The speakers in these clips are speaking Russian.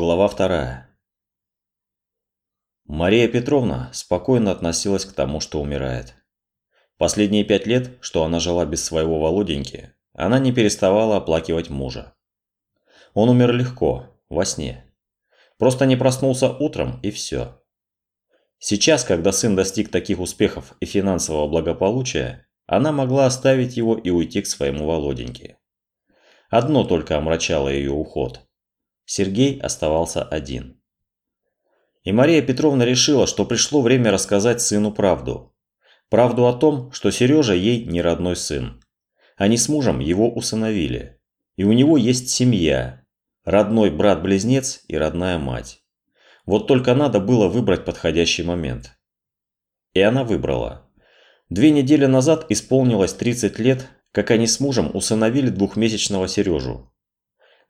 Глава вторая. Мария Петровна спокойно относилась к тому, что умирает. Последние пять лет, что она жила без своего Володеньки, она не переставала оплакивать мужа. Он умер легко, во сне. Просто не проснулся утром и все. Сейчас, когда сын достиг таких успехов и финансового благополучия, она могла оставить его и уйти к своему Володеньке. Одно только омрачало ее уход – Сергей оставался один. И Мария Петровна решила, что пришло время рассказать сыну правду. Правду о том, что Сережа ей не родной сын. Они с мужем его усыновили. И у него есть семья. Родной брат-близнец и родная мать. Вот только надо было выбрать подходящий момент. И она выбрала. Две недели назад исполнилось 30 лет, как они с мужем усыновили двухмесячного Сережу.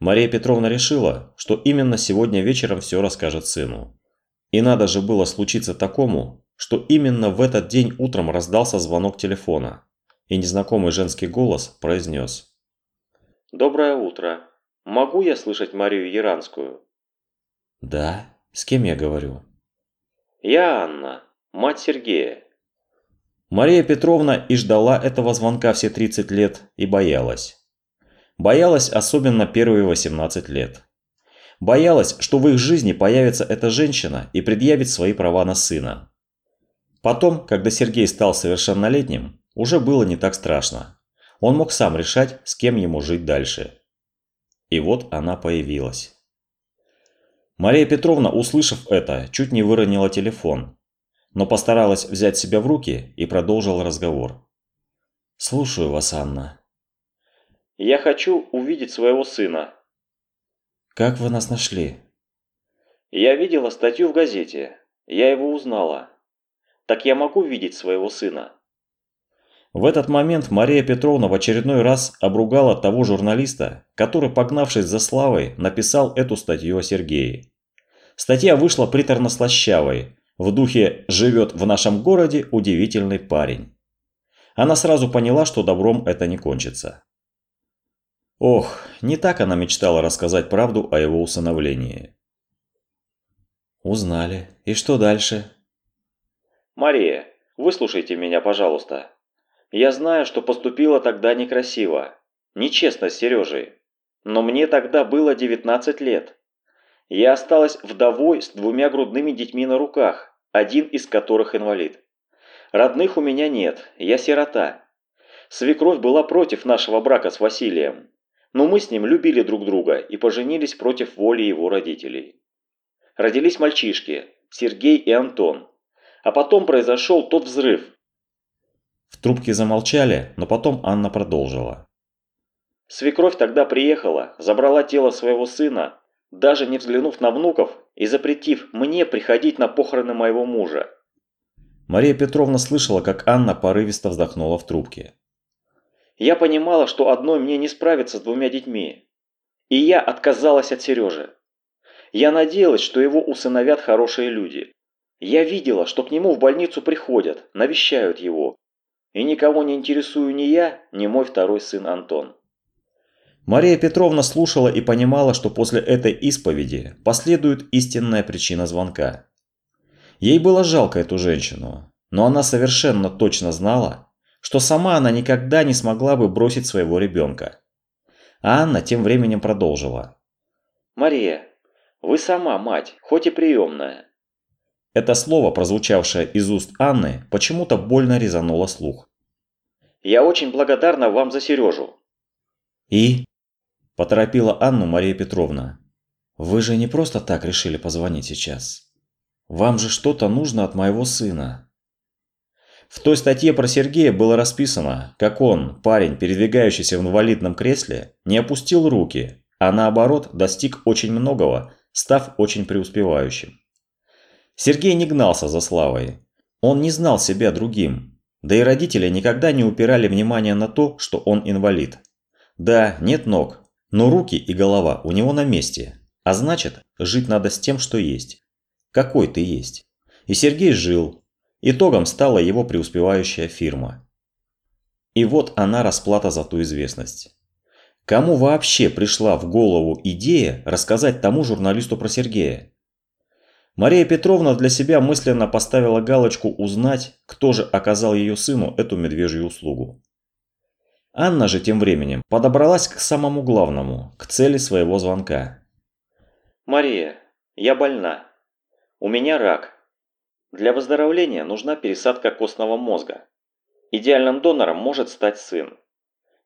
Мария Петровна решила, что именно сегодня вечером все расскажет сыну. И надо же было случиться такому, что именно в этот день утром раздался звонок телефона, и незнакомый женский голос произнес. «Доброе утро. Могу я слышать Марию Яранскую?» «Да. С кем я говорю?» «Я Анна, мать Сергея». Мария Петровна и ждала этого звонка все 30 лет и боялась. Боялась особенно первые 18 лет. Боялась, что в их жизни появится эта женщина и предъявит свои права на сына. Потом, когда Сергей стал совершеннолетним, уже было не так страшно. Он мог сам решать, с кем ему жить дальше. И вот она появилась. Мария Петровна, услышав это, чуть не выронила телефон, но постаралась взять себя в руки и продолжила разговор. «Слушаю вас, Анна». Я хочу увидеть своего сына». «Как вы нас нашли?» «Я видела статью в газете. Я его узнала. Так я могу видеть своего сына?» В этот момент Мария Петровна в очередной раз обругала того журналиста, который, погнавшись за славой, написал эту статью о Сергее. Статья вышла приторно-слащавой, в духе «живет в нашем городе удивительный парень». Она сразу поняла, что добром это не кончится. Ох, не так она мечтала рассказать правду о его усыновлении. Узнали. И что дальше? Мария, выслушайте меня, пожалуйста. Я знаю, что поступила тогда некрасиво, нечестно с Сережей. Но мне тогда было 19 лет. Я осталась вдовой с двумя грудными детьми на руках, один из которых инвалид. Родных у меня нет, я сирота. Свекровь была против нашего брака с Василием, но мы с ним любили друг друга и поженились против воли его родителей. Родились мальчишки, Сергей и Антон. А потом произошел тот взрыв. В трубке замолчали, но потом Анна продолжила. Свекровь тогда приехала, забрала тело своего сына, даже не взглянув на внуков и запретив мне приходить на похороны моего мужа. Мария Петровна слышала, как Анна порывисто вздохнула в трубке. Я понимала, что одной мне не справиться с двумя детьми. И я отказалась от Сережи. Я надеялась, что его усыновят хорошие люди. Я видела, что к нему в больницу приходят, навещают его. И никого не интересую ни я, ни мой второй сын Антон. Мария Петровна слушала и понимала, что после этой исповеди последует истинная причина звонка. Ей было жалко эту женщину, но она совершенно точно знала, что сама она никогда не смогла бы бросить своего ребенка. А Анна тем временем продолжила. «Мария, вы сама мать, хоть и приемная». Это слово, прозвучавшее из уст Анны, почему-то больно резануло слух. «Я очень благодарна вам за Сережу». «И?» – поторопила Анну Мария Петровна. «Вы же не просто так решили позвонить сейчас. Вам же что-то нужно от моего сына». В той статье про Сергея было расписано, как он, парень, передвигающийся в инвалидном кресле, не опустил руки, а наоборот достиг очень многого, став очень преуспевающим. Сергей не гнался за славой. Он не знал себя другим. Да и родители никогда не упирали внимание на то, что он инвалид. Да, нет ног, но руки и голова у него на месте. А значит, жить надо с тем, что есть. Какой ты есть. И Сергей жил, Итогом стала его преуспевающая фирма. И вот она расплата за ту известность. Кому вообще пришла в голову идея рассказать тому журналисту про Сергея? Мария Петровна для себя мысленно поставила галочку узнать, кто же оказал ее сыну эту медвежью услугу. Анна же тем временем подобралась к самому главному, к цели своего звонка. «Мария, я больна. У меня рак. Для выздоровления нужна пересадка костного мозга. Идеальным донором может стать сын.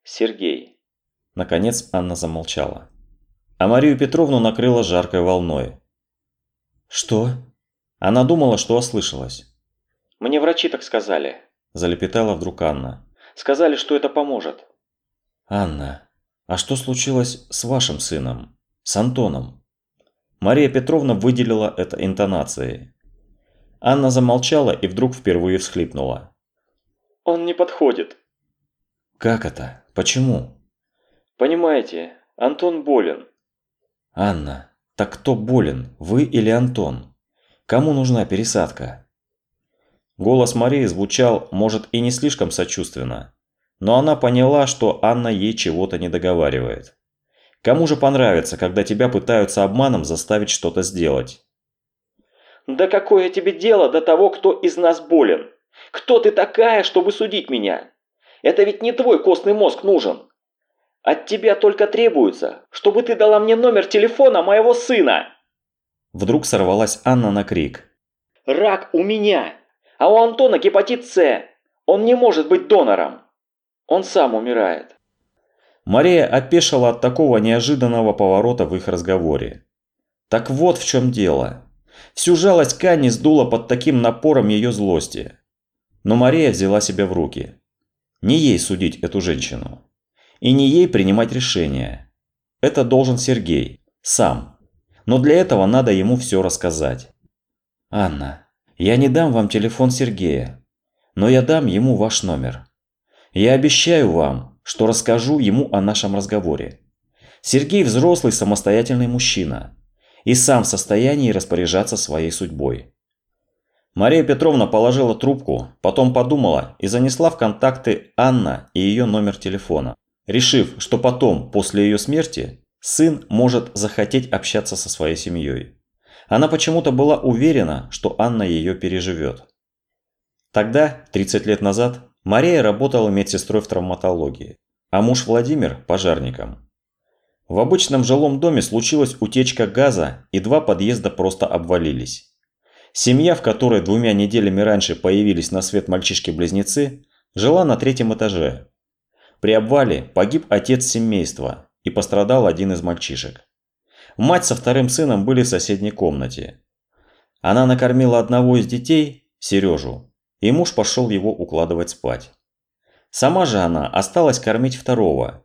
Сергей». Наконец Анна замолчала. А Марию Петровну накрыла жаркой волной. «Что?» Она думала, что ослышалась. «Мне врачи так сказали», – залепетала вдруг Анна. «Сказали, что это поможет». «Анна, а что случилось с вашим сыном? С Антоном?» Мария Петровна выделила это интонацией. Анна замолчала и вдруг впервые всхлипнула. «Он не подходит». «Как это? Почему?» «Понимаете, Антон болен». «Анна, так кто болен, вы или Антон? Кому нужна пересадка? Голос Марии звучал, может, и не слишком сочувственно, но она поняла, что Анна ей чего-то не договаривает. Кому же понравится, когда тебя пытаются обманом заставить что-то сделать? «Да какое тебе дело до того, кто из нас болен? Кто ты такая, чтобы судить меня? Это ведь не твой костный мозг нужен. От тебя только требуется, чтобы ты дала мне номер телефона моего сына!» Вдруг сорвалась Анна на крик. «Рак у меня, а у Антона гепатит С. Он не может быть донором. Он сам умирает». Мария опешила от такого неожиданного поворота в их разговоре. Так вот в чем дело. Всю жалость к Анне сдула под таким напором ее злости. Но Мария взяла себя в руки. Не ей судить эту женщину. И не ей принимать решения. Это должен Сергей. Сам. Но для этого надо ему все рассказать. «Анна, я не дам вам телефон Сергея, но я дам ему ваш номер. Я обещаю вам, что расскажу ему о нашем разговоре. Сергей взрослый самостоятельный мужчина и сам в состоянии распоряжаться своей судьбой. Мария Петровна положила трубку, потом подумала и занесла в контакты Анна и ее номер телефона решив, что потом, после ее смерти, сын может захотеть общаться со своей семьей. Она почему-то была уверена, что Анна ее переживет. Тогда, 30 лет назад, Мария работала медсестрой в травматологии, а муж Владимир – пожарником. В обычном жилом доме случилась утечка газа, и два подъезда просто обвалились. Семья, в которой двумя неделями раньше появились на свет мальчишки-близнецы, жила на третьем этаже, при обвале погиб отец семейства и пострадал один из мальчишек. Мать со вторым сыном были в соседней комнате. Она накормила одного из детей, Сережу, и муж пошел его укладывать спать. Сама же она осталась кормить второго.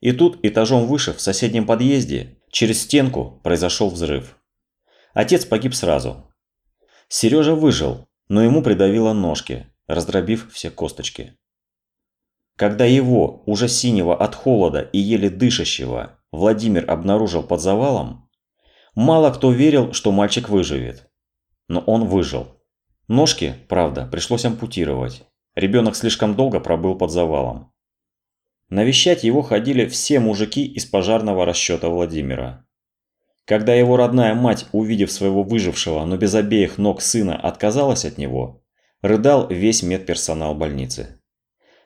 И тут этажом выше, в соседнем подъезде, через стенку произошел взрыв. Отец погиб сразу. Сережа выжил, но ему придавило ножки, раздробив все косточки. Когда его, уже синего от холода и еле дышащего, Владимир обнаружил под завалом, мало кто верил, что мальчик выживет. Но он выжил. Ножки, правда, пришлось ампутировать. Ребенок слишком долго пробыл под завалом. Навещать его ходили все мужики из пожарного расчета Владимира. Когда его родная мать, увидев своего выжившего, но без обеих ног сына, отказалась от него, рыдал весь медперсонал больницы.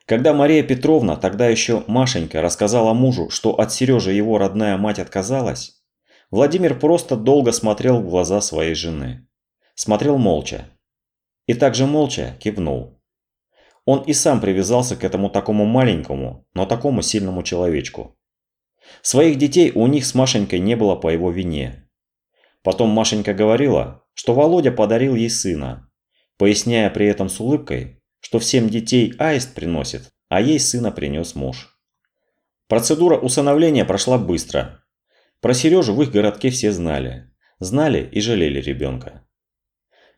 Когда Мария Петровна, тогда еще Машенька, рассказала мужу, что от Сережи его родная мать отказалась, Владимир просто долго смотрел в глаза своей жены. Смотрел молча. И также молча кивнул. Он и сам привязался к этому такому маленькому, но такому сильному человечку. Своих детей у них с Машенькой не было по его вине. Потом Машенька говорила, что Володя подарил ей сына, поясняя при этом с улыбкой, что всем детей аист приносит, а ей сына принес муж. Процедура усыновления прошла быстро. Про Сережу в их городке все знали. Знали и жалели ребенка.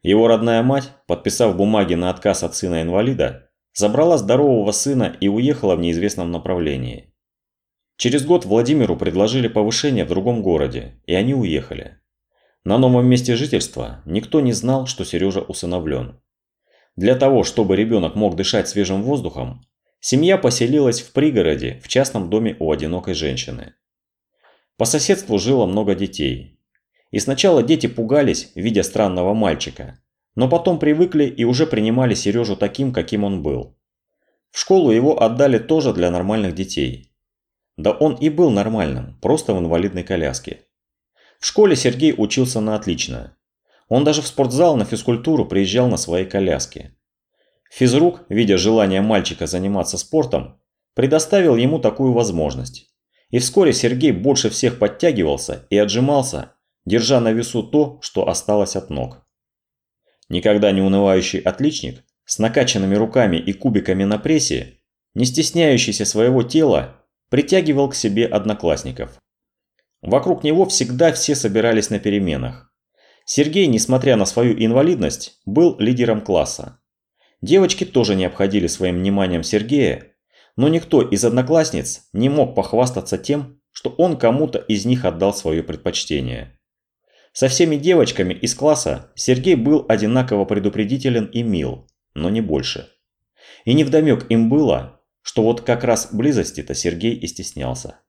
Его родная мать, подписав бумаги на отказ от сына-инвалида, забрала здорового сына и уехала в неизвестном направлении. Через год Владимиру предложили повышение в другом городе, и они уехали. На новом месте жительства никто не знал, что Сережа усыновлен. Для того, чтобы ребенок мог дышать свежим воздухом, Семья поселилась в пригороде, в частном доме у одинокой женщины. По соседству жило много детей. И сначала дети пугались, видя странного мальчика, но потом привыкли и уже принимали Сережу таким, каким он был. В школу его отдали тоже для нормальных детей. Да он и был нормальным, просто в инвалидной коляске. В школе Сергей учился на отлично. Он даже в спортзал на физкультуру приезжал на своей коляске. Физрук, видя желание мальчика заниматься спортом, предоставил ему такую возможность. И вскоре Сергей больше всех подтягивался и отжимался, держа на весу то, что осталось от ног. Никогда не унывающий отличник, с накачанными руками и кубиками на прессе, не стесняющийся своего тела, притягивал к себе одноклассников. Вокруг него всегда все собирались на переменах. Сергей, несмотря на свою инвалидность, был лидером класса. Девочки тоже не обходили своим вниманием Сергея, но никто из одноклассниц не мог похвастаться тем, что он кому-то из них отдал свое предпочтение. Со всеми девочками из класса Сергей был одинаково предупредителен и мил, но не больше. И невдомек им было, что вот как раз близости-то Сергей и стеснялся.